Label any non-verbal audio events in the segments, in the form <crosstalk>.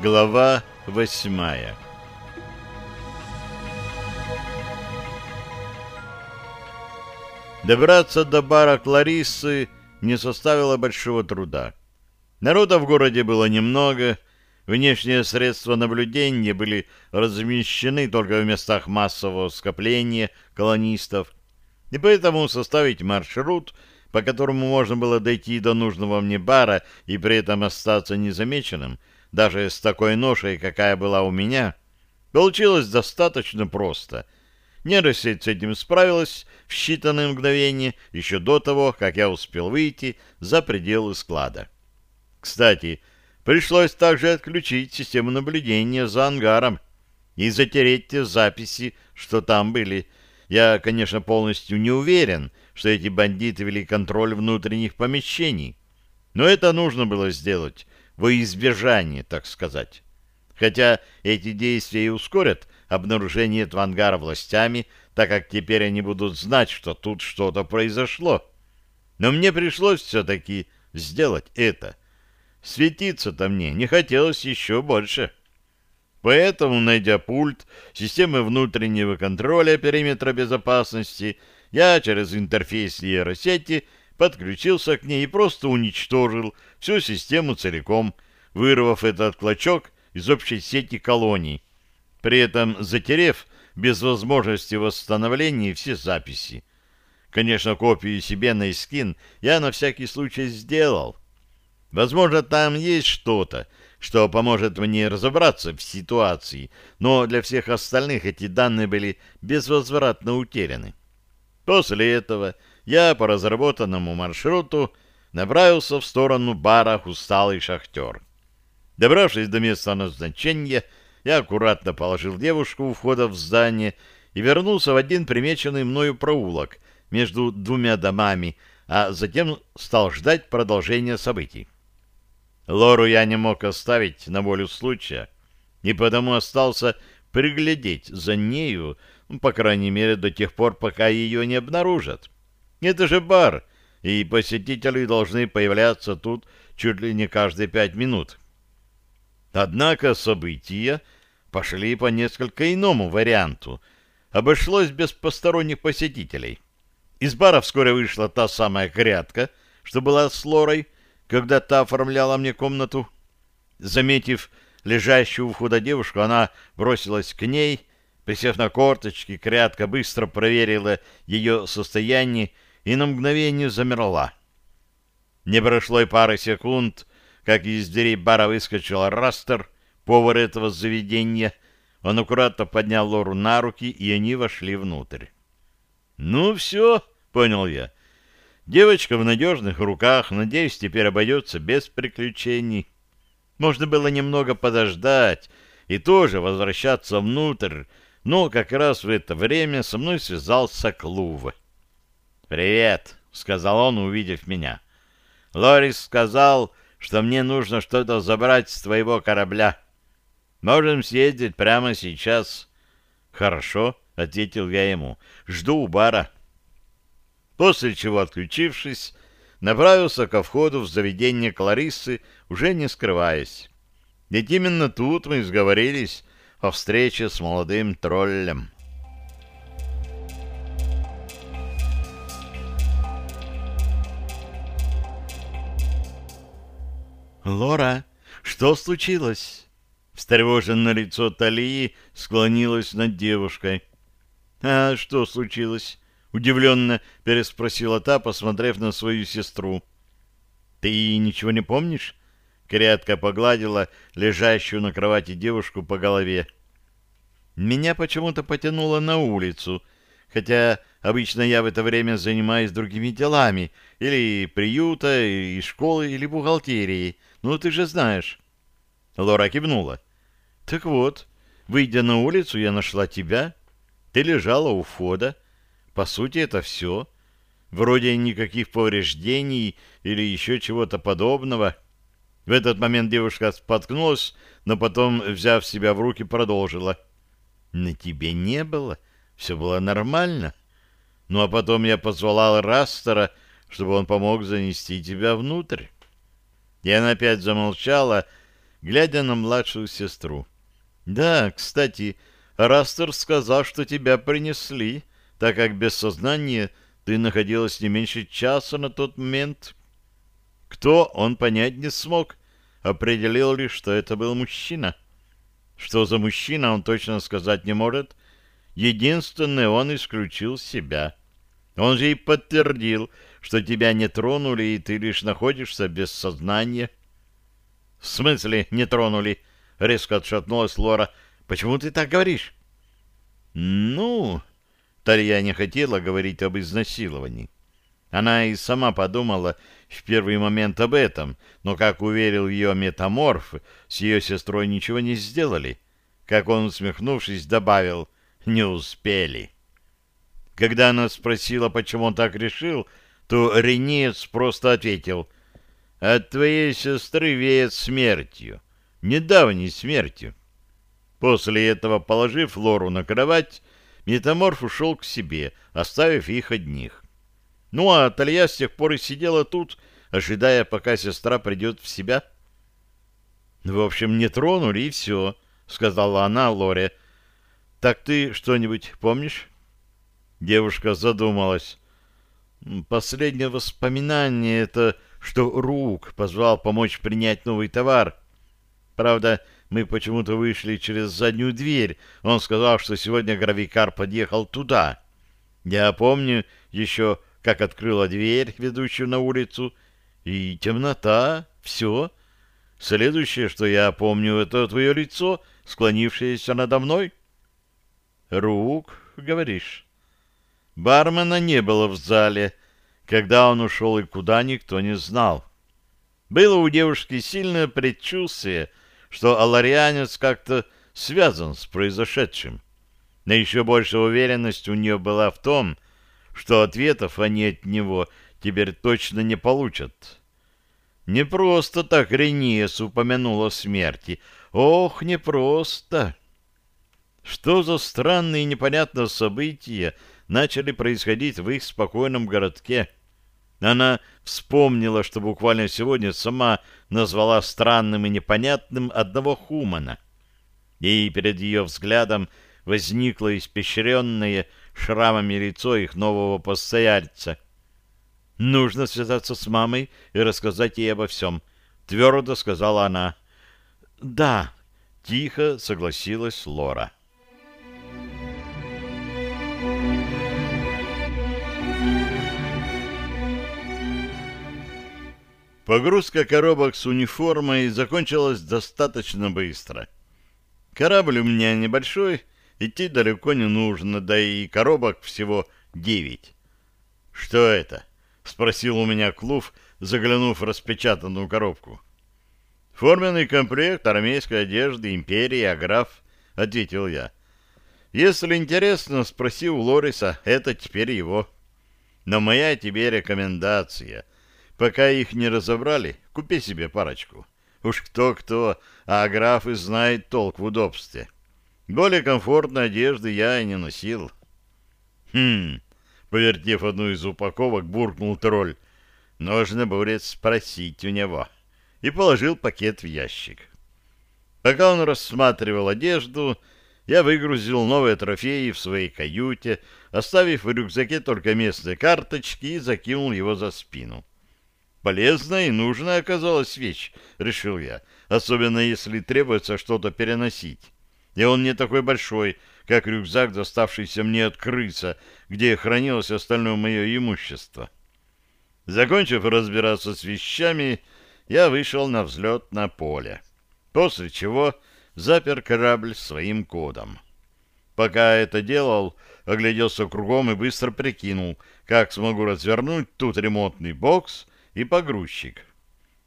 Глава восьмая Добраться до бара Клариссы не составило большого труда. Народа в городе было немного, внешние средства наблюдения были размещены только в местах массового скопления колонистов, и поэтому составить маршрут, по которому можно было дойти до нужного мне бара и при этом остаться незамеченным, даже с такой ношей, какая была у меня, получилось достаточно просто — Нейросеть с этим справилась в считанные мгновения еще до того, как я успел выйти за пределы склада. Кстати, пришлось также отключить систему наблюдения за ангаром и затереть те записи, что там были. Я, конечно, полностью не уверен, что эти бандиты вели контроль внутренних помещений, но это нужно было сделать во избежание, так сказать. Хотя эти действия и ускорят обнаружение этого ангара властями, так как теперь они будут знать, что тут что-то произошло. Но мне пришлось все-таки сделать это. Светиться-то мне не хотелось еще больше. Поэтому, найдя пульт системы внутреннего контроля периметра безопасности, я через интерфейс нейросети подключился к ней и просто уничтожил всю систему целиком, вырвав этот клочок из общей сети колоний, при этом затерев без возможности восстановления все записи. Конечно, копию себе на эскин я на всякий случай сделал. Возможно, там есть что-то, что поможет мне разобраться в ситуации, но для всех остальных эти данные были безвозвратно утеряны. После этого я по разработанному маршруту направился в сторону бара «Усталый шахтер». Добравшись до места назначения, я аккуратно положил девушку у входа в здание и вернулся в один примеченный мною проулок между двумя домами, а затем стал ждать продолжения событий. Лору я не мог оставить на волю случая, и потому остался приглядеть за нею, по крайней мере, до тех пор, пока ее не обнаружат. Это же бар, и посетители должны появляться тут чуть ли не каждые пять минут. Однако события пошли по несколько иному варианту. Обошлось без посторонних посетителей. Из бара вскоре вышла та самая грядка, что была с Лорой, когда та оформляла мне комнату. Заметив лежащую у входа девушку, она бросилась к ней. Присев на корточки, крятка быстро проверила ее состояние и на мгновение замерла. Не прошло и пары секунд, как из дверей бара выскочил Растер, повар этого заведения. Он аккуратно поднял Лору на руки, и они вошли внутрь. «Ну все», — понял я. Девочка в надежных руках, надеюсь, теперь обойдется без приключений. Можно было немного подождать и тоже возвращаться внутрь, но как раз в это время со мной связался Клув. «Привет», — сказал он, увидев меня. Лорис сказал, что мне нужно что-то забрать с твоего корабля. Можем съездить прямо сейчас. Хорошо, ответил я ему. Жду у бара. После чего, отключившись, направился ко входу в заведение Клариссы, уже не скрываясь. Ведь именно тут мы сговорились о встрече с молодым троллем. «Лора, что случилось?» Встревоженное лицо Талии склонилось над девушкой. «А что случилось?» — удивленно переспросила та, посмотрев на свою сестру. «Ты ничего не помнишь?» Крятка погладила лежащую на кровати девушку по голове. «Меня почему-то потянуло на улицу, хотя обычно я в это время занимаюсь другими делами, или приюта, и школы, или бухгалтерией. Ну, ты же знаешь. Лора кивнула. Так вот, выйдя на улицу, я нашла тебя. Ты лежала у входа. По сути, это все. Вроде никаких повреждений или еще чего-то подобного. В этот момент девушка споткнулась, но потом, взяв себя в руки, продолжила. На тебе не было. Все было нормально. Ну, а потом я позвала Растера, чтобы он помог занести тебя внутрь. И она опять замолчала, глядя на младшую сестру. «Да, кстати, Растер сказал, что тебя принесли, так как без сознания ты находилась не меньше часа на тот момент. Кто, он понять не смог, определил лишь, что это был мужчина. Что за мужчина, он точно сказать не может. Единственное, он исключил себя. Он же и подтвердил, что тебя не тронули, и ты лишь находишься без сознания. — В смысле не тронули? — резко отшатнулась Лора. — Почему ты так говоришь? — Ну... Тарья не хотела говорить об изнасиловании. Она и сама подумала в первый момент об этом, но, как уверил ее метаморф, с ее сестрой ничего не сделали. Как он, усмехнувшись, добавил «не успели». Когда она спросила, почему он так решил, то Ренец просто ответил «От твоей сестры веет смертью, недавней смертью». После этого, положив Лору на кровать, Метаморф ушел к себе, оставив их одних. Ну, а Талья с тех пор и сидела тут, ожидая, пока сестра придет в себя. — В общем, не тронули, и все, — сказала она Лоре. — Так ты что-нибудь помнишь? Девушка задумалась. Последнее воспоминание — это что Рук позвал помочь принять новый товар. Правда, мы почему-то вышли через заднюю дверь. Он сказал, что сегодня гравикар подъехал туда. Я помню еще, как открыла дверь, ведущую на улицу, и темнота, все. Следующее, что я помню, это твое лицо, склонившееся надо мной. Рук, говоришь. Бармена не было в зале. Когда он ушел и куда, никто не знал. Было у девушки сильное предчувствие, что аларианец как-то связан с произошедшим. Но еще большая уверенность у нее была в том, что ответов они от него теперь точно не получат. Не просто так Рениес упомянула смерти. Ох, не просто. Что за странные и непонятные события начали происходить в их спокойном городке? Она вспомнила, что буквально сегодня сама назвала странным и непонятным одного хумана. И перед ее взглядом возникло испещренное шрамами лицо их нового постояльца. «Нужно связаться с мамой и рассказать ей обо всем», — твердо сказала она. «Да», — тихо согласилась Лора. Погрузка коробок с униформой закончилась достаточно быстро. Корабль у меня небольшой, идти далеко не нужно, да и коробок всего девять. «Что это?» — спросил у меня Клув, заглянув в распечатанную коробку. «Форменный комплект армейской одежды империи Аграф», — ответил я. «Если интересно, спроси у Лориса, это теперь его. Но моя тебе рекомендация — Пока их не разобрали, купи себе парочку. Уж кто-кто, а графы знает толк в удобстве. Более комфортной одежды я и не носил. Хм, повертев одну из упаковок, буркнул тролль. Нужно будет спросить у него. И положил пакет в ящик. Пока он рассматривал одежду, я выгрузил новые трофеи в своей каюте, оставив в рюкзаке только местные карточки и закинул его за спину. Полезная и нужная оказалась вещь, решил я, особенно если требуется что-то переносить. И он не такой большой, как рюкзак, доставшийся мне от крыса, где хранилось остальное мое имущество. Закончив разбираться с вещами, я вышел на взлет на поле, после чего запер корабль своим кодом. Пока это делал, огляделся кругом и быстро прикинул, как смогу развернуть тут ремонтный бокс и погрузчик.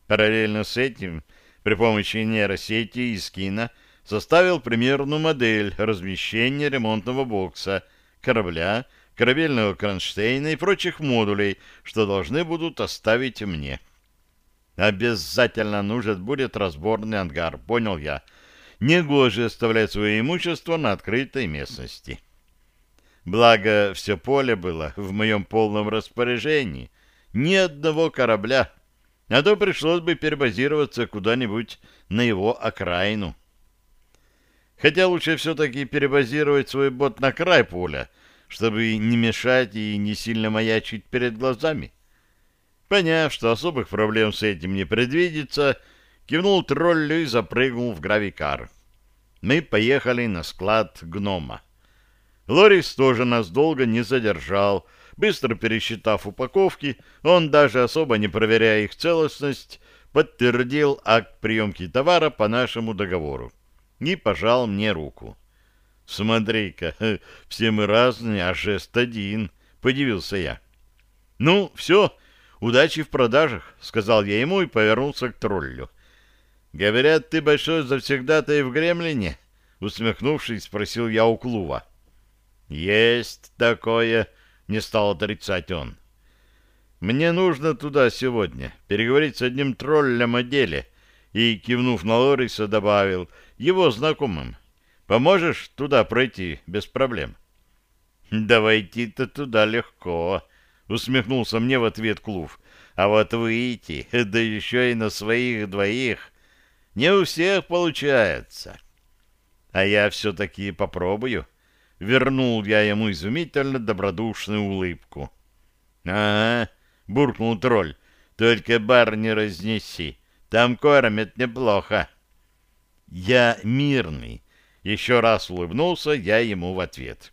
Параллельно с этим, при помощи нейросети и скина, составил примерную модель размещения ремонтного бокса, корабля, корабельного кронштейна и прочих модулей, что должны будут оставить мне. Обязательно нужен будет разборный ангар, понял я. Негоже оставлять свое имущество на открытой местности. Благо, все поле было в моем полном распоряжении — ни одного корабля, а то пришлось бы перебазироваться куда-нибудь на его окраину. Хотя лучше все-таки перебазировать свой бот на край поля, чтобы не мешать и не сильно маячить перед глазами. Поняв, что особых проблем с этим не предвидится, кивнул троллю и запрыгнул в гравикар. Мы поехали на склад гнома. Лорис тоже нас долго не задержал. Быстро пересчитав упаковки, он, даже особо не проверяя их целостность, подтвердил акт приемки товара по нашему договору и пожал мне руку. «Смотри-ка, <laughs> все мы разные, а жест один», — подивился я. «Ну, все, удачи в продажах», — сказал я ему и повернулся к троллю. «Говорят, ты большой завсегдатай в Гремлине?» — усмехнувшись, спросил я у Клува. «Есть такое», — не стал отрицать он. «Мне нужно туда сегодня переговорить с одним троллем о деле», и, кивнув на Лориса, добавил, «его знакомым. Поможешь туда пройти без проблем?» «Да войти-то туда легко», — усмехнулся мне в ответ Клув. «А вот выйти, да еще и на своих двоих, не у всех получается». «А я все-таки попробую», — вернул я ему изумительно добродушную улыбку. «Ага», — буркнул тролль, — «только бар не разнеси, там кормят неплохо». «Я мирный», еще раз улыбнулся я ему в ответ.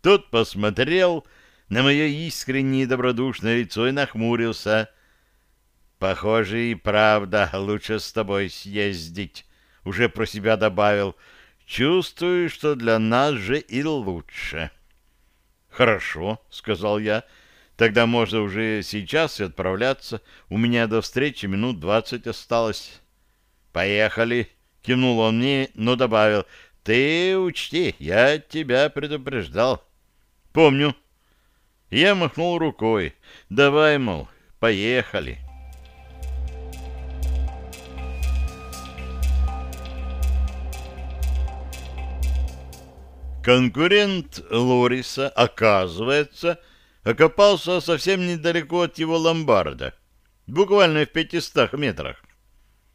Тот посмотрел на мое искреннее добродушное лицо и нахмурился. «Похоже, и правда лучше с тобой съездить», — уже про себя добавил. «Чувствую, что для нас же и лучше». «Хорошо», — сказал я. «Тогда можно уже сейчас и отправляться. У меня до встречи минут двадцать осталось». «Поехали», — кивнул он мне, но добавил. Ты учти, я тебя предупреждал. Помню. Я махнул рукой. Давай, мол, поехали. Конкурент Лориса, оказывается, окопался совсем недалеко от его ломбарда, буквально в пятистах метрах.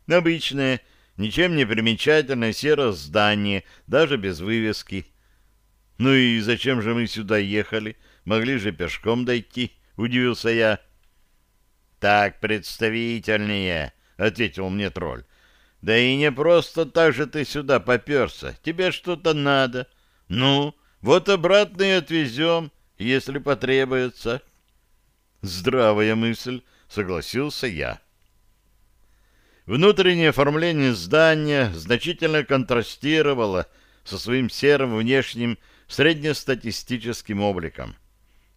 Обычная Ничем не примечательное серое здание, даже без вывески. «Ну и зачем же мы сюда ехали? Могли же пешком дойти», — удивился я. «Так представительнее», — ответил мне тролль. «Да и не просто так же ты сюда поперся. Тебе что-то надо. Ну, вот обратно и отвезем, если потребуется». «Здравая мысль», — согласился я. Внутреннее оформление здания значительно контрастировало со своим серым внешним среднестатистическим обликом.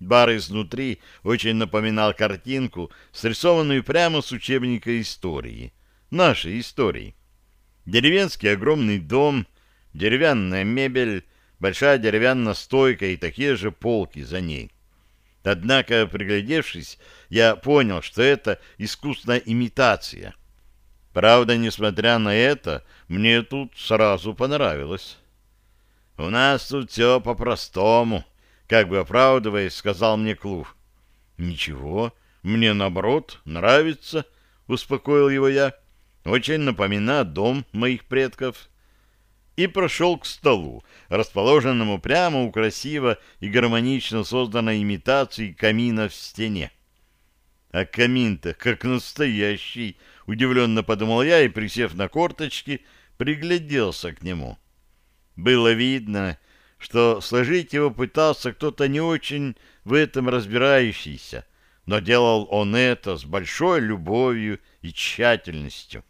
Бар изнутри очень напоминал картинку, срисованную прямо с учебника истории. Нашей истории. Деревенский огромный дом, деревянная мебель, большая деревянная стойка и такие же полки за ней. Однако, приглядевшись, я понял, что это искусная имитация — Правда, несмотря на это, мне тут сразу понравилось. «У нас тут все по-простому», — как бы оправдываясь, сказал мне Клув. «Ничего, мне, наоборот, нравится», — успокоил его я. «Очень напоминает дом моих предков». И прошел к столу, расположенному прямо у красиво и гармонично созданной имитации камина в стене. А камин-то как настоящий, Удивленно подумал я и, присев на корточки, пригляделся к нему. Было видно, что сложить его пытался кто-то не очень в этом разбирающийся, но делал он это с большой любовью и тщательностью.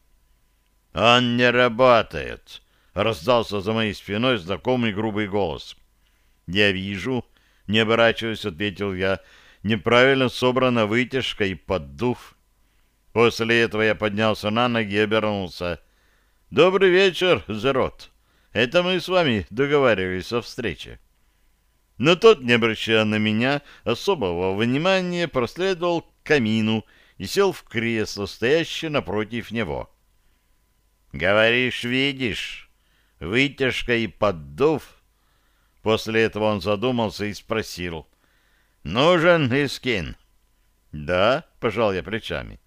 «Он не работает!» — раздался за моей спиной знакомый грубый голос. «Я вижу», — не оборачиваясь, ответил я, — «неправильно собрана вытяжка и поддув». После этого я поднялся на ноги и обернулся. «Добрый вечер, Зерот. Это мы с вами договаривались о встрече». Но тот, не обращая на меня особого внимания, проследовал к камину и сел в кресло, стоящее напротив него. «Говоришь, видишь, вытяжка и поддув?» После этого он задумался и спросил. «Нужен Искин?» «Да», — пожал я плечами.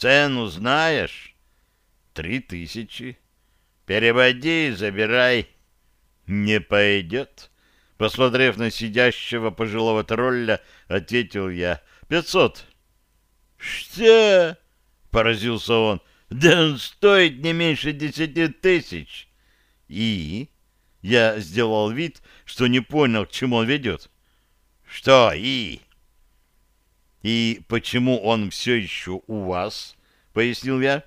Цену знаешь? Три тысячи. Переводи и забирай. Не пойдет. Посмотрев на сидящего пожилого тролля, ответил я. Пятьсот. Что? Поразился он. Да он стоит не меньше десяти тысяч. И? Я сделал вид, что не понял, к чему он ведет. Что и? И почему он все еще у вас? Пояснил я.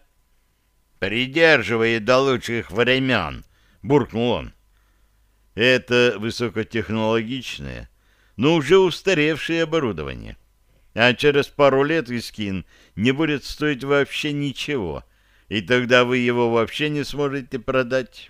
Придерживает до лучших времен, буркнул он. Это высокотехнологичное, но уже устаревшее оборудование. А через пару лет Искин не будет стоить вообще ничего, и тогда вы его вообще не сможете продать.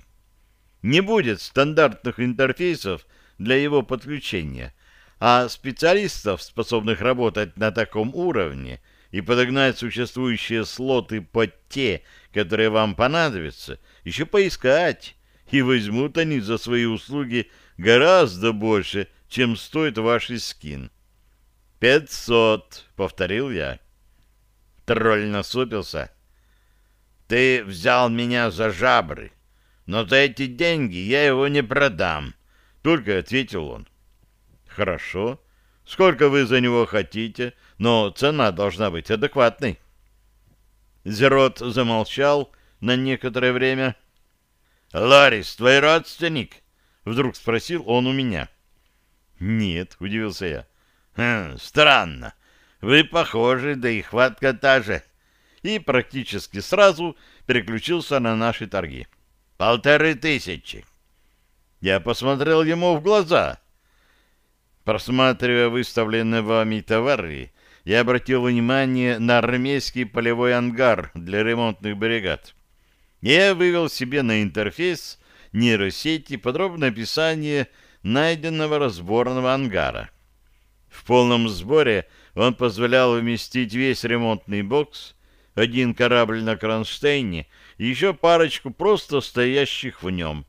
Не будет стандартных интерфейсов для его подключения, а специалистов, способных работать на таком уровне и подогнать существующие слоты под те, которые вам понадобятся, еще поискать, и возьмут они за свои услуги гораздо больше, чем стоит ваш скин. «Пятьсот», — повторил я. Тролль насупился. «Ты взял меня за жабры, но за эти деньги я его не продам», — только ответил он. «Хорошо. Сколько вы за него хотите, но цена должна быть адекватной». Зерот замолчал на некоторое время. «Ларис, твой родственник?» — вдруг спросил он у меня. «Нет», — удивился я. «Хм, «Странно. Вы похожи, да и хватка та же». И практически сразу переключился на наши торги. «Полторы тысячи». Я посмотрел ему в глаза. Просматривая выставленные вами товары, я обратил внимание на армейский полевой ангар для ремонтных бригад. Я вывел себе на интерфейс нейросети подробное описание найденного разборного ангара. В полном сборе он позволял вместить весь ремонтный бокс, один корабль на кронштейне и еще парочку просто стоящих в нем.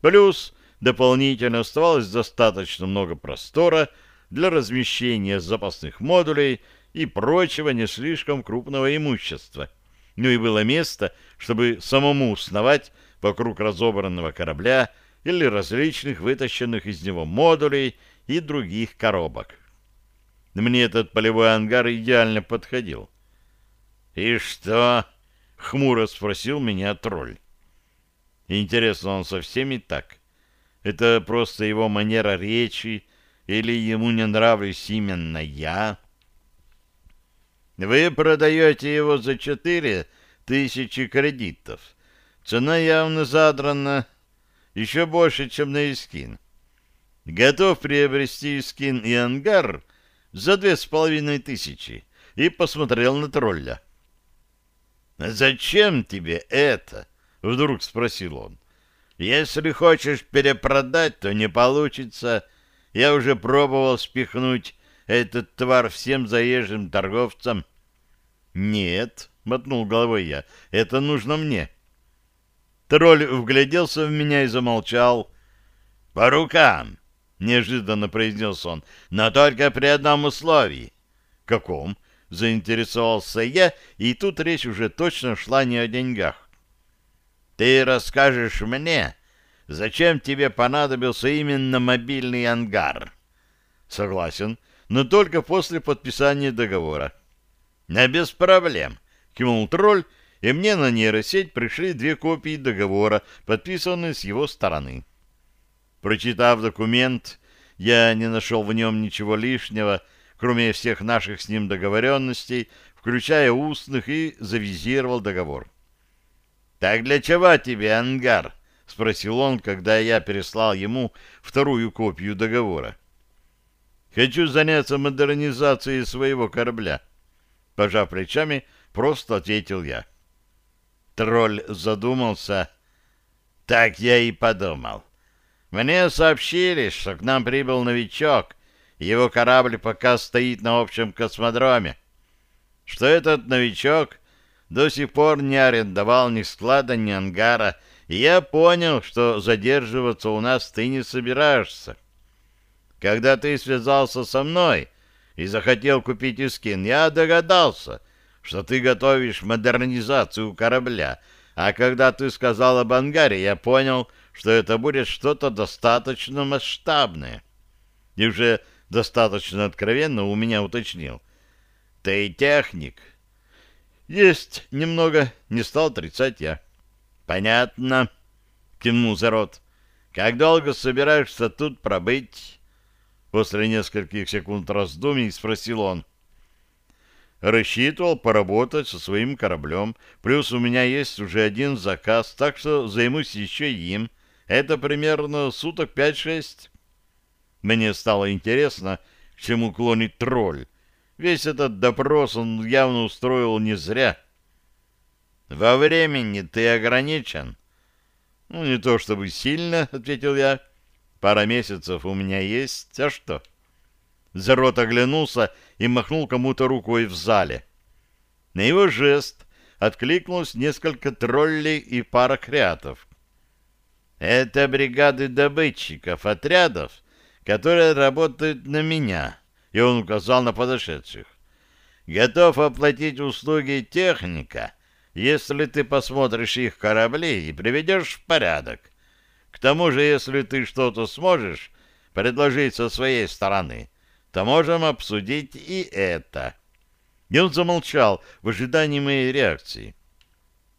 Плюс дополнительно оставалось достаточно много простора для размещения запасных модулей и прочего не слишком крупного имущества. Ну и было место, чтобы самому сновать вокруг разобранного корабля или различных вытащенных из него модулей и других коробок. Мне этот полевой ангар идеально подходил. «И что?» — хмуро спросил меня тролль. Интересно, он со всеми так? Это просто его манера речи, или ему не нравлюсь именно я? Вы продаете его за четыре тысячи кредитов. Цена явно задрана еще больше, чем на Искин. Готов приобрести Искин и ангар за две с половиной тысячи и посмотрел на тролля. «Зачем тебе это?» — вдруг спросил он. «Если хочешь перепродать, то не получится. Я уже пробовал спихнуть этот товар всем заезжим торговцам». «Нет», — мотнул головой я, — «это нужно мне». Тролль вгляделся в меня и замолчал. «По рукам!» — неожиданно произнес он. «Но только при одном условии». «Каком?» — заинтересовался я, и тут речь уже точно шла не о деньгах. «Ты расскажешь мне, зачем тебе понадобился именно мобильный ангар?» «Согласен, но только после подписания договора». «Не без проблем», — кивнул тролль, и мне на нейросеть пришли две копии договора, подписанные с его стороны. Прочитав документ, я не нашел в нем ничего лишнего, кроме всех наших с ним договоренностей, включая устных, и завизировал договор. «Так для чего тебе ангар?» — спросил он, когда я переслал ему вторую копию договора. «Хочу заняться модернизацией своего корабля», — пожав плечами, просто ответил я. Тролль задумался. «Так я и подумал. Мне сообщили, что к нам прибыл новичок, его корабль пока стоит на общем космодроме. Что этот новичок до сих пор не арендовал ни склада, ни ангара, и я понял, что задерживаться у нас ты не собираешься. Когда ты связался со мной и захотел купить Искин, я догадался, что ты готовишь модернизацию корабля, а когда ты сказал об ангаре, я понял, что это будет что-то достаточно масштабное. И уже достаточно откровенно у меня уточнил. Ты техник. Есть немного, не стал отрицать я. Понятно, кивнул Зарот. Как долго собираешься тут пробыть? После нескольких секунд раздумий спросил он. Рассчитывал поработать со своим кораблем, плюс у меня есть уже один заказ, так что займусь еще им. Это примерно суток пять-шесть. Мне стало интересно, к чему клонит тролль. Весь этот допрос он явно устроил не зря. «Во времени ты ограничен?» «Ну, не то чтобы сильно», — ответил я. «Пара месяцев у меня есть, а что?» Зарот оглянулся и махнул кому-то рукой в зале. На его жест откликнулось несколько троллей и пара креатов. «Это бригады добытчиков, отрядов, которые работают на меня», и он указал на подошедших. «Готов оплатить услуги техника, если ты посмотришь их корабли и приведешь в порядок. К тому же, если ты что-то сможешь предложить со своей стороны, то можем обсудить и это». И он замолчал в ожидании моей реакции.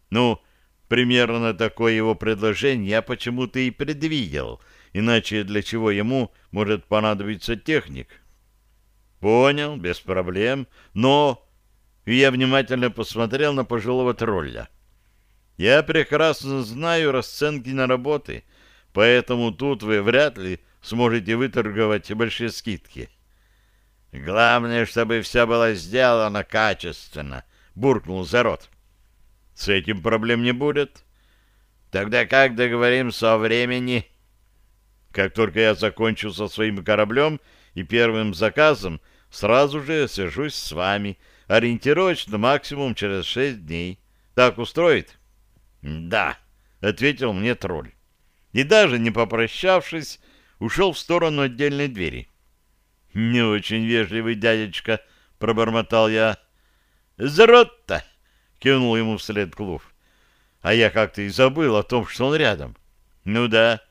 «Ну, примерно такое его предложение я почему-то и предвидел, иначе для чего ему может понадобиться техник?» «Понял, без проблем, но...» И я внимательно посмотрел на пожилого тролля. «Я прекрасно знаю расценки на работы, поэтому тут вы вряд ли сможете выторговать большие скидки». «Главное, чтобы все было сделано качественно», — буркнул Зарот. «С этим проблем не будет». «Тогда как договоримся о времени?» «Как только я закончу со своим кораблем и первым заказом, сразу же свяжусь с вами, ориентировочно максимум через шесть дней. Так устроит?» «Да», — ответил мне тролль. И даже не попрощавшись, ушел в сторону отдельной двери. «Не очень вежливый дядечка», — пробормотал я. Кивнул ему вслед Клув. А я как-то и забыл о том, что он рядом. «Ну да».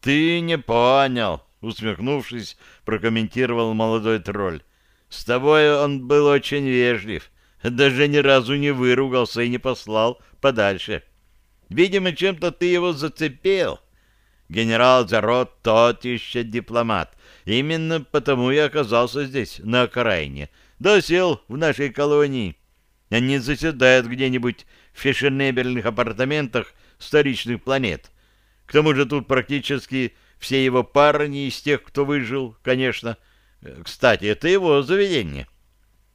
«Ты не понял», — усмехнувшись, прокомментировал молодой тролль. «С тобой он был очень вежлив, даже ни разу не выругался и не послал подальше. Видимо, чем-то ты его зацепил. Генерал Зарот тот еще дипломат, Именно потому я оказался здесь, на окраине. Да сел в нашей колонии. Не заседает где-нибудь в фешенебельных апартаментах столичных планет. К тому же тут практически все его парни из тех, кто выжил, конечно. Кстати, это его заведение.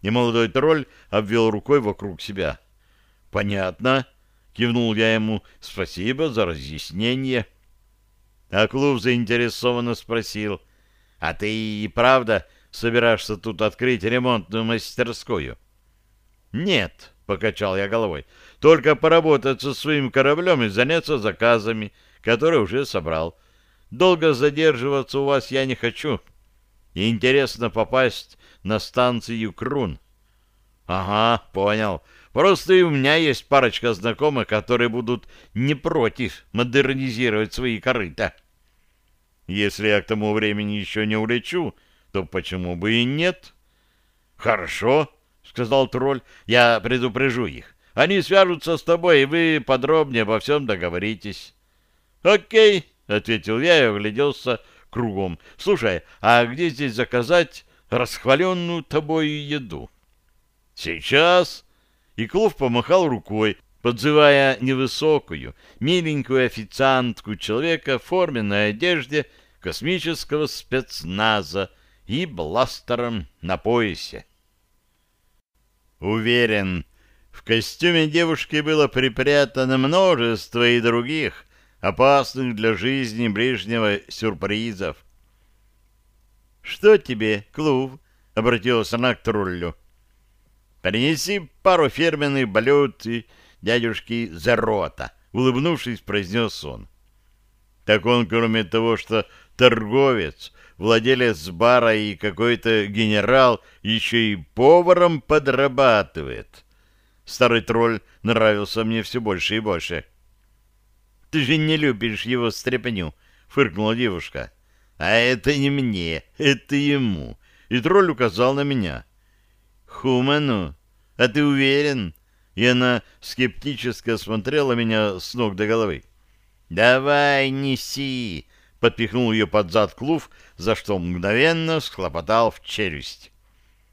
И молодой тролль обвел рукой вокруг себя. «Понятно», — кивнул я ему, — «спасибо за разъяснение». А клуб заинтересованно спросил — а ты и правда собираешься тут открыть ремонтную мастерскую? Нет, покачал я головой. Только поработать со своим кораблем и заняться заказами, которые уже собрал. Долго задерживаться у вас я не хочу. Интересно попасть на станцию Крун. Ага, понял. Просто и у меня есть парочка знакомых, которые будут не против модернизировать свои корыта. Если я к тому времени еще не улечу, то почему бы и нет? — Хорошо, — сказал тролль, — я предупрежу их. Они свяжутся с тобой, и вы подробнее обо всем договоритесь. — Окей, — ответил я и огляделся кругом. — Слушай, а где здесь заказать расхваленную тобой еду? — Сейчас. И Клов помахал рукой, подзывая невысокую, миленькую официантку человека в форменной одежде космического спецназа и бластером на поясе. Уверен, в костюме девушки было припрятано множество и других опасных для жизни ближнего сюрпризов. «Что тебе, Клув?» — обратилась она к троллю. «Принеси пару фирменных блюд и дядюшки Зерота, улыбнувшись, произнес он. Так он, кроме того, что торговец, владелец бара и какой-то генерал еще и поваром подрабатывает. Старый тролль нравился мне все больше и больше. — Ты же не любишь его стряпню, — фыркнула девушка. — А это не мне, это ему. И тролль указал на меня. — Хуману, а ты уверен? И она скептически осмотрела меня с ног до головы. — Давай, неси! — подпихнул ее под зад клув, за что мгновенно схлопотал в челюсть.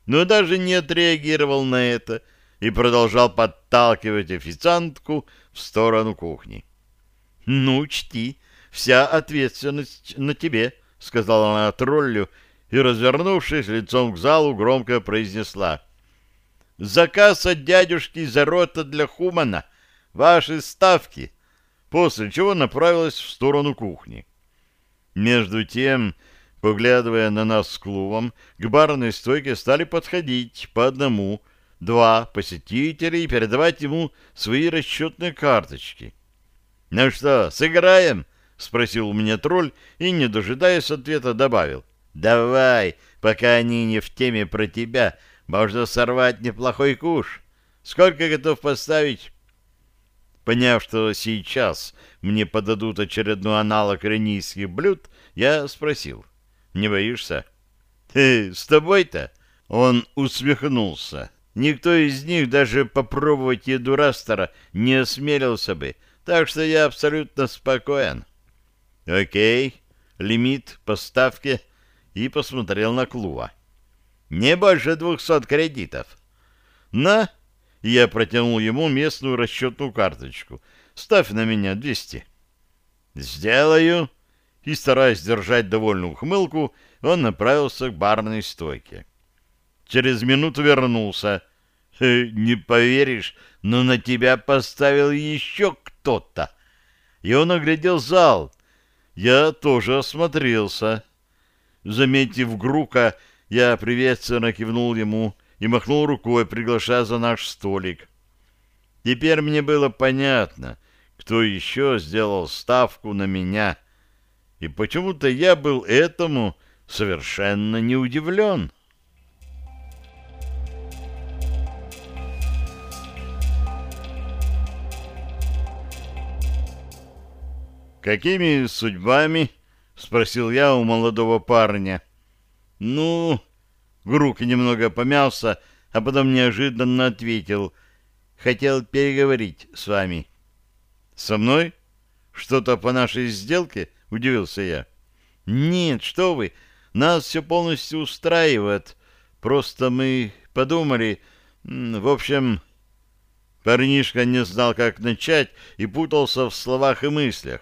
Но даже не отреагировал на это и продолжал подталкивать официантку в сторону кухни. — Ну, учти, вся ответственность на тебе, — сказала она троллю, и, развернувшись лицом к залу, громко произнесла. — Заказ от дядюшки Зарота для Хумана. Ваши ставки. После чего направилась в сторону кухни. Между тем, поглядывая на нас с клубом, к барной стойке стали подходить по одному, два посетителя и передавать ему свои расчетные карточки. «Ну что, сыграем?» — спросил у меня тролль и, не дожидаясь ответа, добавил. «Давай, пока они не в теме про тебя, можно сорвать неплохой куш. Сколько готов поставить?» Поняв, что сейчас мне подадут очередной аналог ренийских блюд, я спросил. «Не боишься?» «Э, «С тобой-то?» Он усмехнулся. Никто из них даже попробовать еду Растера не осмелился бы, так что я абсолютно спокоен. Окей, лимит поставки и посмотрел на Клува. Не больше двухсот кредитов. На, я протянул ему местную расчетную карточку. Ставь на меня двести. Сделаю. И, стараясь держать довольную ухмылку, он направился к барной стойке. Через минуту вернулся. «Не поверишь, но на тебя поставил еще кто-то». И он оглядел зал. Я тоже осмотрелся. Заметив Грука, я приветственно кивнул ему и махнул рукой, приглашая за наш столик. Теперь мне было понятно, кто еще сделал ставку на меня, и почему-то я был этому совершенно не удивлен. «Какими судьбами?» — спросил я у молодого парня. «Ну...» — Грук немного помялся, а потом неожиданно ответил. «Хотел переговорить с вами». «Со мной? Что-то по нашей сделке?» — удивился я. «Нет, что вы, нас все полностью устраивает. Просто мы подумали... В общем...» Парнишка не знал, как начать, и путался в словах и мыслях.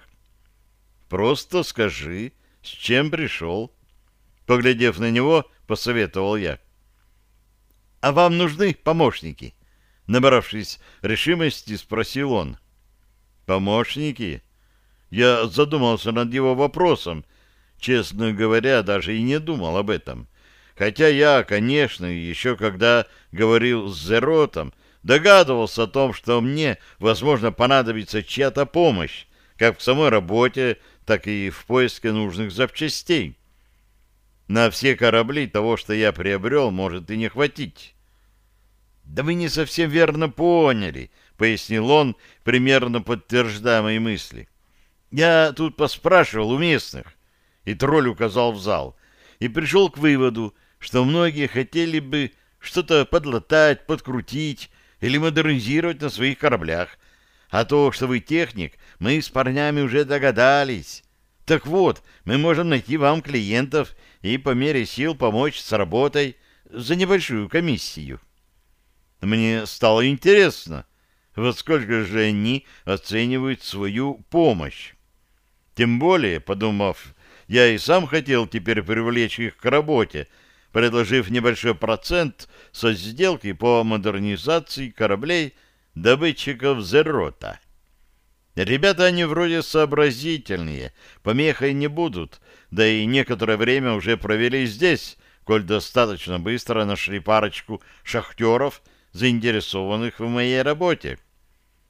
Просто скажи, с чем пришел. Поглядев на него, посоветовал я. — А вам нужны помощники? Набравшись решимости, спросил он. — Помощники? Я задумался над его вопросом. Честно говоря, даже и не думал об этом. Хотя я, конечно, еще когда говорил с Зеротом, догадывался о том, что мне, возможно, понадобится чья-то помощь, как в самой работе, так и в поиске нужных запчастей. На все корабли того, что я приобрел, может и не хватить. «Да вы не совсем верно поняли», — пояснил он, примерно подтверждая мои мысли. «Я тут поспрашивал у местных», — и тролль указал в зал, и пришел к выводу, что многие хотели бы что-то подлатать, подкрутить или модернизировать на своих кораблях, а то, что вы техник, мы с парнями уже догадались. Так вот, мы можем найти вам клиентов и по мере сил помочь с работой за небольшую комиссию. Мне стало интересно, во сколько же они оценивают свою помощь. Тем более, подумав, я и сам хотел теперь привлечь их к работе, предложив небольшой процент со сделки по модернизации кораблей добытчиков Зерота. Ребята они вроде сообразительные, помехой не будут, да и некоторое время уже провели здесь, коль достаточно быстро нашли парочку шахтеров, заинтересованных в моей работе.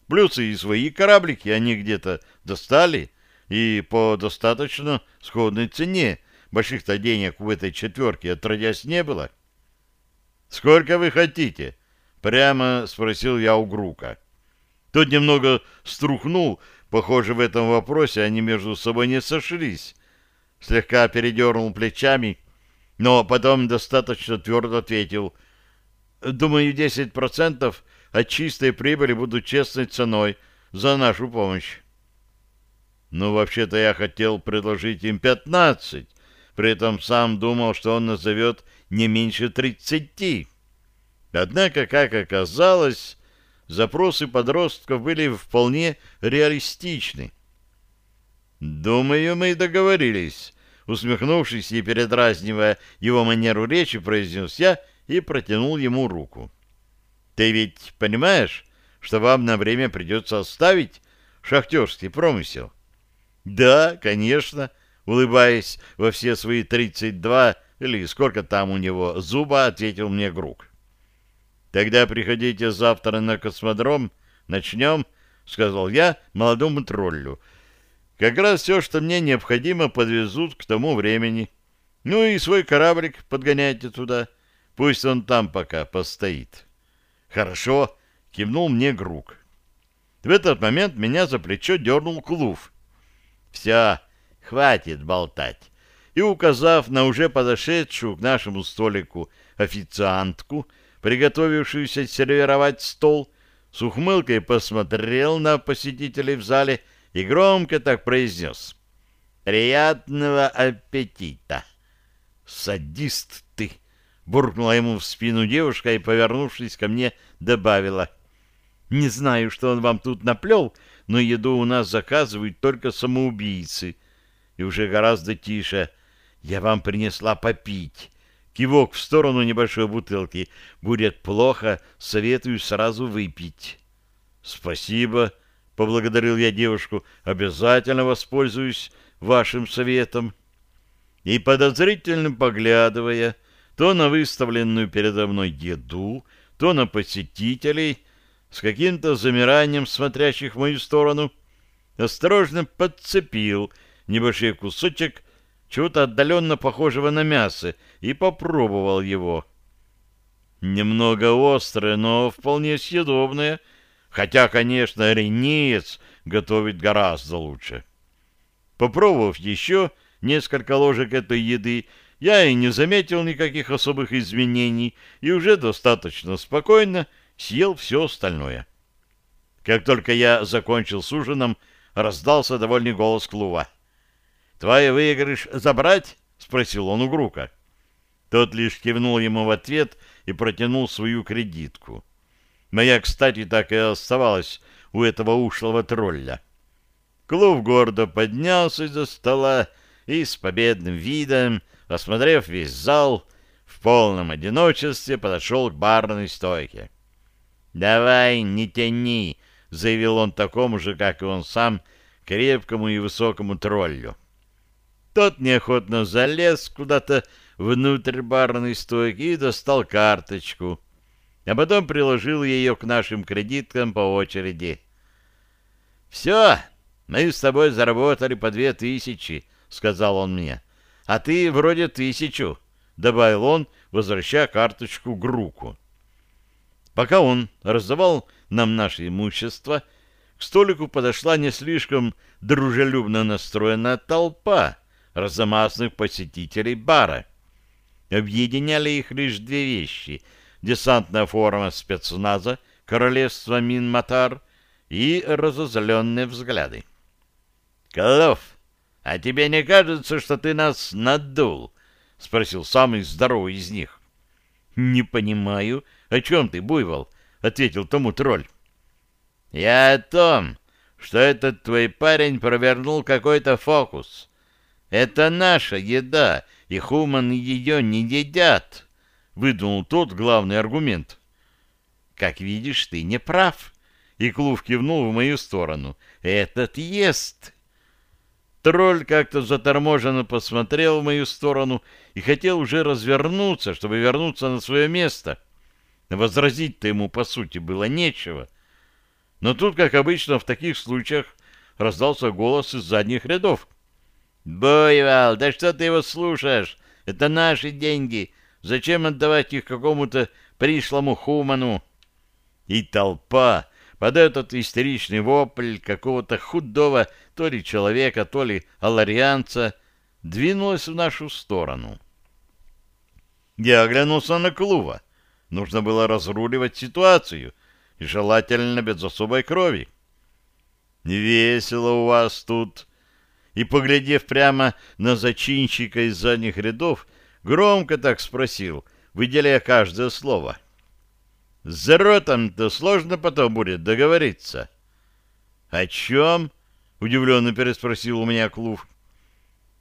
Плюсы и свои кораблики они где-то достали, и по достаточно сходной цене. Больших-то денег в этой четверке отродясь не было. «Сколько вы хотите?» — прямо спросил я у Грука. Тот немного струхнул, похоже, в этом вопросе они между собой не сошлись. Слегка передернул плечами, но потом достаточно твердо ответил. «Думаю, 10% от чистой прибыли будут честной ценой за нашу помощь». «Ну, вообще-то я хотел предложить им 15, при этом сам думал, что он назовет не меньше 30. Однако, как оказалось, запросы подростков были вполне реалистичны. «Думаю, мы договорились», — усмехнувшись и передразнивая его манеру речи, произнес я и протянул ему руку. «Ты ведь понимаешь, что вам на время придется оставить шахтерский промысел?» «Да, конечно», — улыбаясь во все свои тридцать два или сколько там у него зуба, ответил мне Грук. «Тогда приходите завтра на космодром, начнем», — сказал я молодому троллю, — как раз все, что мне необходимо, подвезут к тому времени. Ну и свой кораблик подгоняйте туда. Пусть он там пока постоит. Хорошо, кивнул мне Грук. В этот момент меня за плечо дернул Клув. Все, хватит болтать. И, указав на уже подошедшую к нашему столику официантку, приготовившуюся сервировать стол, с ухмылкой посмотрел на посетителей в зале и громко так произнес. «Приятного аппетита!» «Садист ты!» — буркнула ему в спину девушка и, повернувшись ко мне, добавила. «Не знаю, что он вам тут наплел, но еду у нас заказывают только самоубийцы». И уже гораздо тише. «Я вам принесла попить». Кивок в сторону небольшой бутылки. «Будет плохо, советую сразу выпить». «Спасибо», поблагодарил я девушку, обязательно воспользуюсь вашим советом. И подозрительно поглядывая то на выставленную передо мной еду, то на посетителей, с каким-то замиранием смотрящих в мою сторону, осторожно подцепил небольшой кусочек чего-то отдаленно похожего на мясо и попробовал его. Немного острое, но вполне съедобное — Хотя, конечно, ренеец готовит гораздо лучше. Попробовав еще несколько ложек этой еды, я и не заметил никаких особых изменений и уже достаточно спокойно съел все остальное. Как только я закончил с ужином, раздался довольный голос Клува. «Твой выигрыш забрать?» — спросил он у Грука. Тот лишь кивнул ему в ответ и протянул свою кредитку. Моя, кстати, так и оставалась у этого ушлого тролля. Клуб гордо поднялся из-за стола и с победным видом, осмотрев весь зал, в полном одиночестве подошел к барной стойке. «Давай, не тяни!» — заявил он такому же, как и он сам, крепкому и высокому троллю. Тот неохотно залез куда-то внутрь барной стойки и достал карточку — а потом приложил ее к нашим кредиткам по очереди. «Все, мы с тобой заработали по две тысячи», — сказал он мне. «А ты вроде тысячу», — добавил он, возвращая карточку к руку. Пока он раздавал нам наше имущество, к столику подошла не слишком дружелюбно настроенная толпа разомасных посетителей бара. Объединяли их лишь две вещи — десантная форма спецназа королевства Минматар и разозленные взгляды. «Колов, а тебе не кажется, что ты нас надул?» — спросил самый здоровый из них. «Не понимаю, о чем ты, Буйвол?» — ответил тому тролль. «Я о том, что этот твой парень провернул какой-то фокус. Это наша еда, и хуманы ее не едят» выдвинул тот главный аргумент. «Как видишь, ты не прав», — и Клув кивнул в мою сторону. «Этот ест». Тролль как-то заторможенно посмотрел в мою сторону и хотел уже развернуться, чтобы вернуться на свое место. Возразить-то ему, по сути, было нечего. Но тут, как обычно в таких случаях, раздался голос из задних рядов. «Бойвал, да что ты его слушаешь? Это наши деньги. Зачем отдавать их какому-то пришлому хуману?» И толпа под этот истеричный вопль какого-то худого то ли человека, то ли аларианца двинулась в нашу сторону. Я оглянулся на Клува. Нужно было разруливать ситуацию, и желательно без особой крови. «Весело у вас тут!» И, поглядев прямо на зачинщика из задних рядов, громко так спросил, выделяя каждое слово. «С ротом-то сложно потом будет договориться». «О чем?» — удивленно переспросил у меня Клув.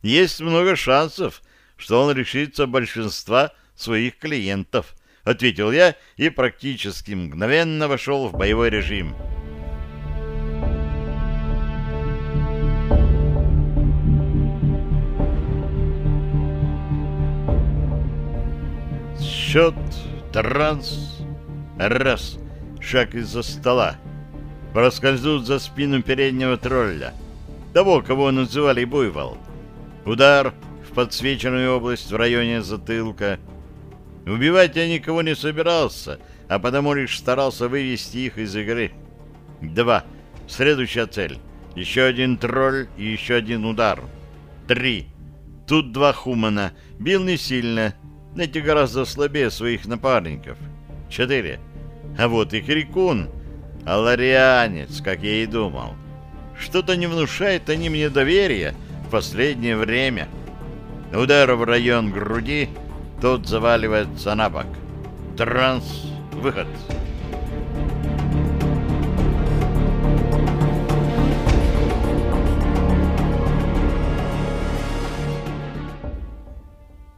«Есть много шансов, что он решится большинства своих клиентов», — ответил я и практически мгновенно вошел в боевой режим. Счет, транс, раз, шаг из-за стола. Проскользнут за спину переднего тролля, того, кого называли Буйвол. Удар в подсвеченную область в районе затылка — Убивать я никого не собирался, а потому лишь старался вывести их из игры. Два. Следующая цель. Еще один тролль и еще один удар. Три. Тут два хумана. Бил не сильно. Эти гораздо слабее своих напарников. Четыре. А вот и Крикун. Аларианец, как я и думал. Что-то не внушает они мне доверия в последнее время. Удар в район груди — тот заваливается на бок. Транс. Выход.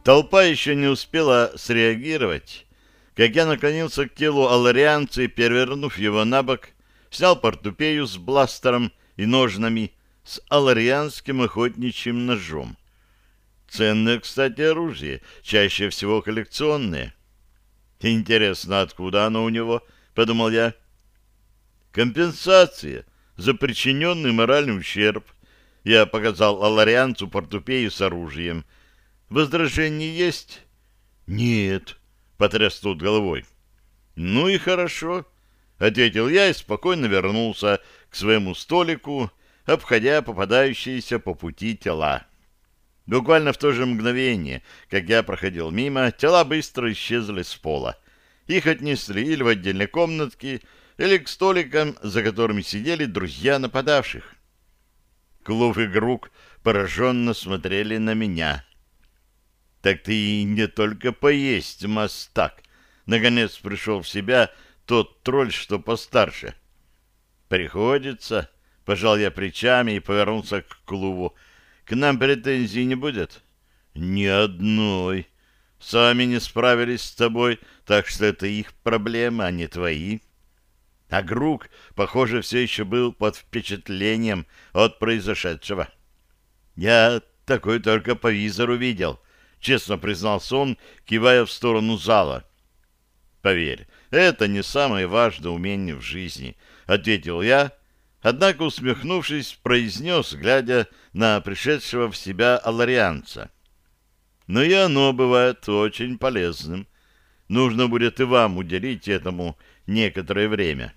Толпа еще не успела среагировать, как я наклонился к телу аларианца и, перевернув его на бок, снял портупею с бластером и ножнами с аларианским охотничьим ножом. Ценное, кстати, оружие, чаще всего коллекционное. Интересно, откуда оно у него, подумал я. Компенсация за причиненный моральный ущерб. Я показал Аларианцу портупею с оружием. Возражение есть? Нет, потряс тут головой. Ну и хорошо, ответил я и спокойно вернулся к своему столику, обходя попадающиеся по пути тела. Буквально в то же мгновение, как я проходил мимо, тела быстро исчезли с пола. Их отнесли или в отдельной комнатке, или к столикам, за которыми сидели друзья нападавших. Клув и Грук пораженно смотрели на меня. «Так ты и не только поесть, мастак!» Наконец пришел в себя тот тролль, что постарше. «Приходится», — пожал я плечами и повернулся к Клуву, — к нам претензий не будет? Ни одной. Сами не справились с тобой, так что это их проблема, а не твои. А Грук, похоже, все еще был под впечатлением от произошедшего. Я такой только по визору видел, честно признался он, кивая в сторону зала. Поверь, это не самое важное умение в жизни, ответил я, Однако, усмехнувшись, произнес, глядя на пришедшего в себя аларианца. Но и оно бывает очень полезным. Нужно будет и вам уделить этому некоторое время.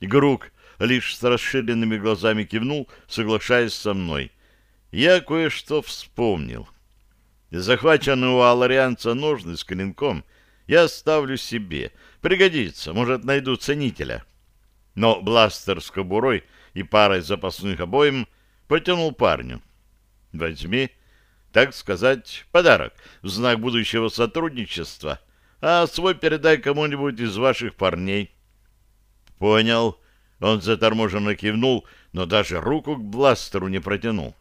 Игрук лишь с расширенными глазами кивнул, соглашаясь со мной. Я кое-что вспомнил. Захваченный у аларианца ножны с клинком я оставлю себе. Пригодится, может, найду ценителя. — но бластер с кобурой и парой запасных обоим протянул парню. «Возьми, так сказать, подарок в знак будущего сотрудничества, а свой передай кому-нибудь из ваших парней». «Понял». Он заторможенно кивнул, но даже руку к бластеру не протянул.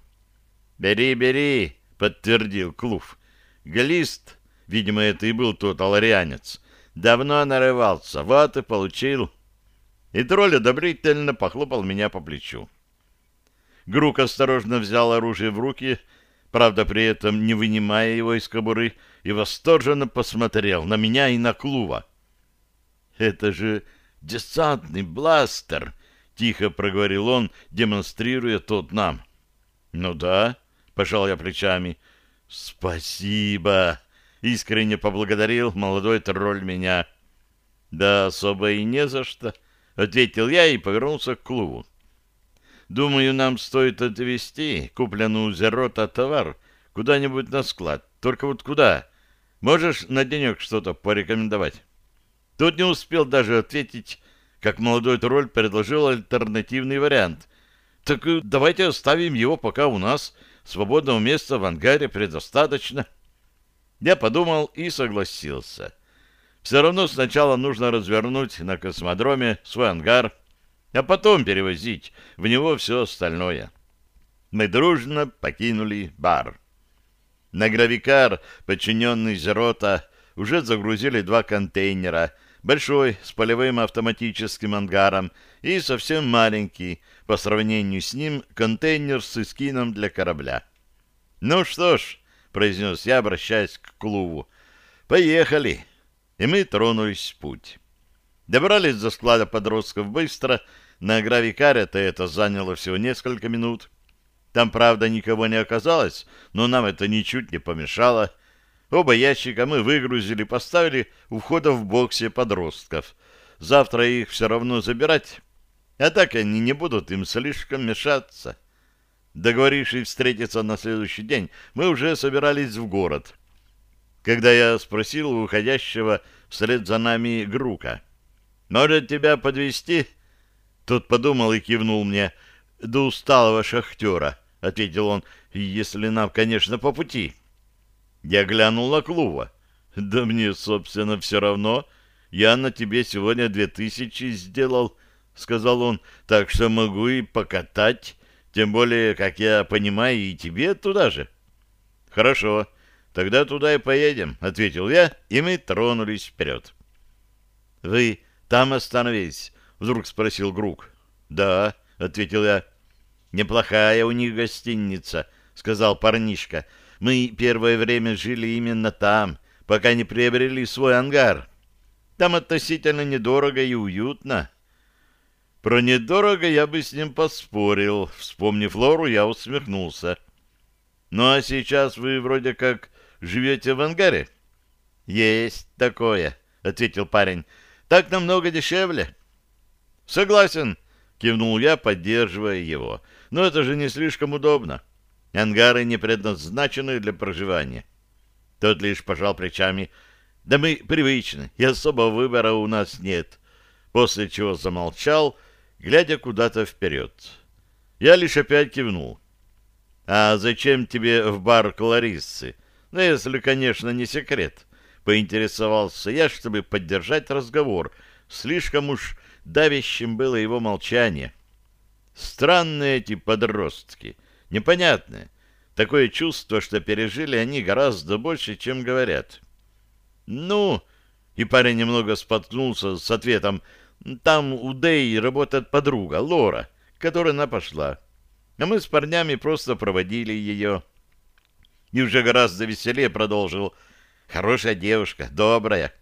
«Бери, бери», — подтвердил Клув. «Глист, видимо, это и был тот аларианец, давно нарывался, вот и получил». И тролль одобрительно похлопал меня по плечу. Грук осторожно взял оружие в руки, правда, при этом не вынимая его из кобуры, и восторженно посмотрел на меня и на Клува. «Это же десантный бластер!» — тихо проговорил он, демонстрируя тот нам. Ну да, пожал я плечами. Спасибо, искренне поблагодарил молодой тролль меня. Да особо и не за что, ответил я и повернулся к клубу. Думаю, нам стоит отвезти купленную у Зерота товар куда-нибудь на склад. Только вот куда? Можешь на денек что-то порекомендовать? Тут не успел даже ответить, как молодой тролль предложил альтернативный вариант. Так э, давайте оставим его пока у нас. Свободного места в ангаре предостаточно. Я подумал и согласился. Все равно сначала нужно развернуть на космодроме свой ангар, а потом перевозить в него все остальное. Мы дружно покинули бар. На гравикар, подчиненный Зерота, уже загрузили два контейнера, большой с полевым автоматическим ангаром и совсем маленький, по сравнению с ним, контейнер с эскином для корабля. «Ну что ж», — произнес я, обращаясь к клубу, — «поехали». И мы тронулись в путь. Добрались до склада подростков быстро, на гравикаре-то это заняло всего несколько минут. Там, правда, никого не оказалось, но нам это ничуть не помешало. Оба ящика мы выгрузили, поставили у входа в боксе подростков. Завтра их все равно забирать, а так они не будут им слишком мешаться. Договорившись встретиться на следующий день, мы уже собирались в город. Когда я спросил у уходящего вслед за нами Грука, «Может, тебя подвести? Тот подумал и кивнул мне. «До усталого шахтера», — ответил он, — «если нам, конечно, по пути». Я глянул на Клува. «Да мне, собственно, все равно. Я на тебе сегодня две тысячи сделал», — сказал он, — «так что могу и покатать, тем более, как я понимаю, и тебе туда же». «Хорошо, тогда туда и поедем», — ответил я, и мы тронулись вперед. «Вы там остановились?» — вдруг спросил Грук. «Да», — ответил я. «Неплохая у них гостиница», — сказал парнишка. «Мы первое время жили именно там, пока не приобрели свой ангар. Там относительно недорого и уютно». Про недорого я бы с ним поспорил. Вспомнив Лору, я усмехнулся. «Ну а сейчас вы вроде как живете в ангаре?» «Есть такое», — ответил парень. «Так намного дешевле». «Согласен», — кивнул я, поддерживая его. «Но это же не слишком удобно. Ангары не предназначены для проживания». Тот лишь пожал плечами. «Да мы привычны, и особого выбора у нас нет». После чего замолчал, глядя куда-то вперед. Я лишь опять кивнул. «А зачем тебе в бар Клариссы? Ну, если, конечно, не секрет». Поинтересовался я, чтобы поддержать разговор. Слишком уж давящим было его молчание. Странные эти подростки, непонятные. Такое чувство, что пережили они гораздо больше, чем говорят. «Ну...» — и парень немного споткнулся с ответом. «Там у Дэй работает подруга, Лора, которая она пошла. А мы с парнями просто проводили ее». И уже гораздо веселее продолжил. «Хорошая девушка, добрая,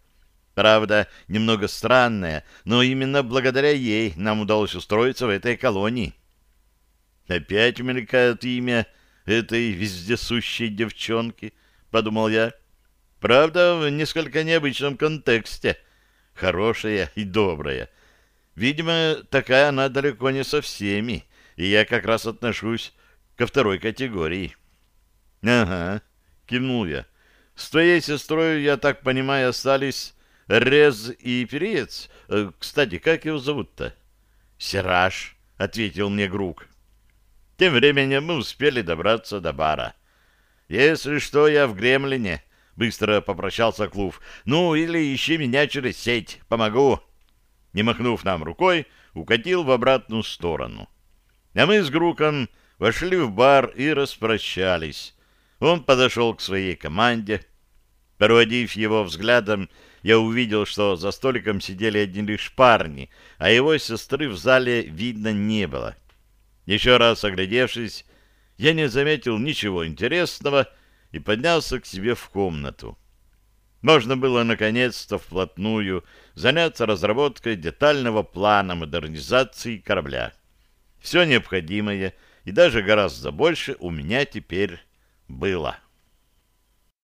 Правда, немного странная, но именно благодаря ей нам удалось устроиться в этой колонии. Опять мелькает имя этой вездесущей девчонки, подумал я. Правда, в несколько необычном контексте. Хорошая и добрая. Видимо, такая она далеко не со всеми, и я как раз отношусь ко второй категории. — Ага, — кивнул я. — С твоей сестрой, я так понимаю, остались Рез и Перец. Э, кстати, как его зовут-то? Сираж, ответил мне Грук. Тем временем мы успели добраться до бара. Если что, я в Гремлине, быстро попрощался Клув. Ну, или ищи меня через сеть, помогу. Не махнув нам рукой, укатил в обратную сторону. А мы с Груком вошли в бар и распрощались. Он подошел к своей команде. Проводив его взглядом, я увидел, что за столиком сидели одни лишь парни, а его сестры в зале видно не было. Еще раз оглядевшись, я не заметил ничего интересного и поднялся к себе в комнату. можно было наконец-то вплотную заняться разработкой детального плана модернизации корабля. Все необходимое и даже гораздо больше у меня теперь было.